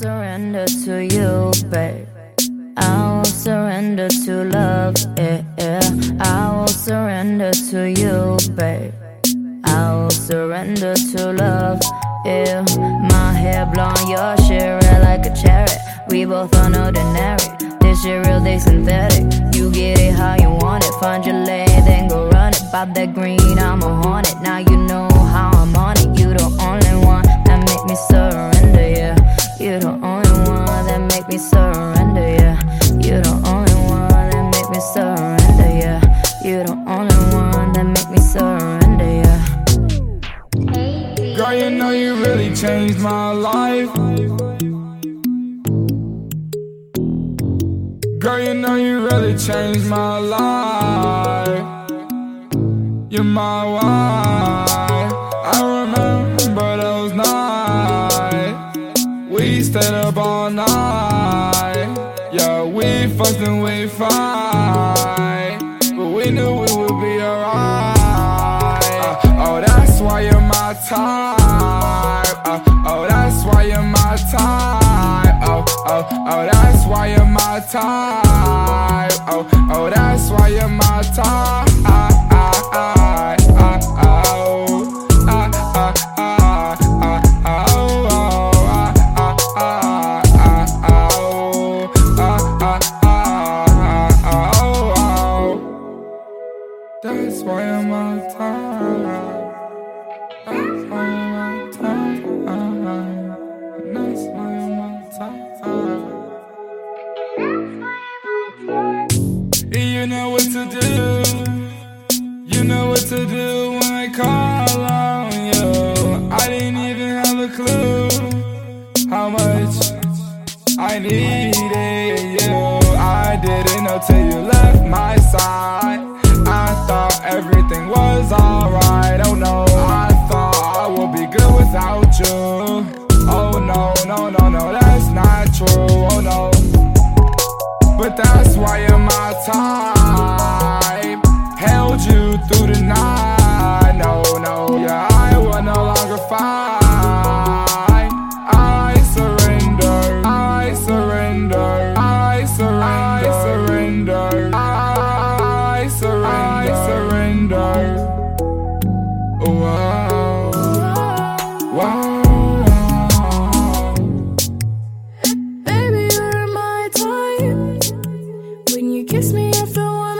surrender to you, babe. I will surrender to love, yeah. I will surrender to you, babe. I will surrender to love, yeah. My hair blonde, your shit red like a cherry. We both unordinary. This shit real, they synthetic. You get it how you want it. Find your lane, then go run it. Pop that green, changed my life. Girl, you know you really changed my life. You're my wife. I remember those nights. We stayed up all night. Yeah, we fucked and we fight. But we knew we would be alright. Uh, oh, that's why you're my type. Type. Oh, oh, oh, that's why you're my type. Oh, oh, that's why you're my type. That's why I'm on time. You know what to do when I call on you. I didn't even have a clue how much I needed you. I didn't know till you left my side. I thought everything was alright. Oh no, I thought I would be good without you. Oh no, no, no, no, that's not true. Oh no, but that's why you're my type. Baby, you're my type. When you kiss me I feel one.